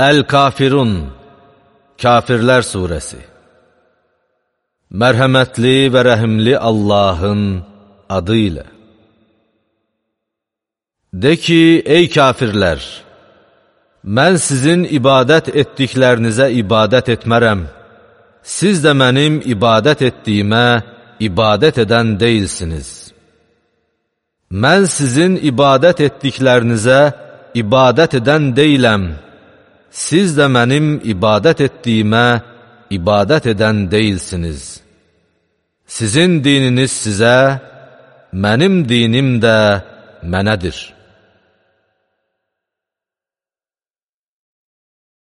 Əl-Kafirun Kafirlər Suresi. Mərhəmətli və rəhimli Allahın adı ilə De ki, ey kafirlər, mən sizin ibadət etdiklərinizə ibadət etmərəm, siz də mənim ibadət etdiyimə ibadət edən deyilsiniz. Mən sizin ibadət etdiklərinizə ibadət edən deyiləm, siz də mənim ibadət etdiyimə ibadət edən deyilsiniz. Sizin dininiz sizə, mənim dinim də mənədir.